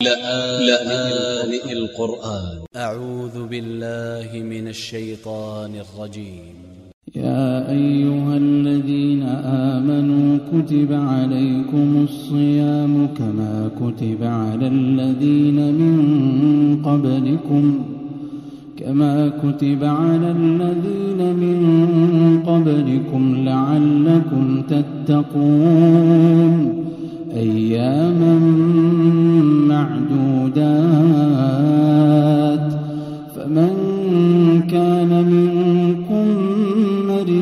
لآن القرآن. أ ع و ذ ب ا ل ل ه من ا ل ش ي ط ا ن ا ل ج ي م يا أيها الذين آمنوا كتب عليكم الصيام كما كتب على الذين من قبلكم كما كتب على الذين من قبلكم لعلكم تتقون. أياما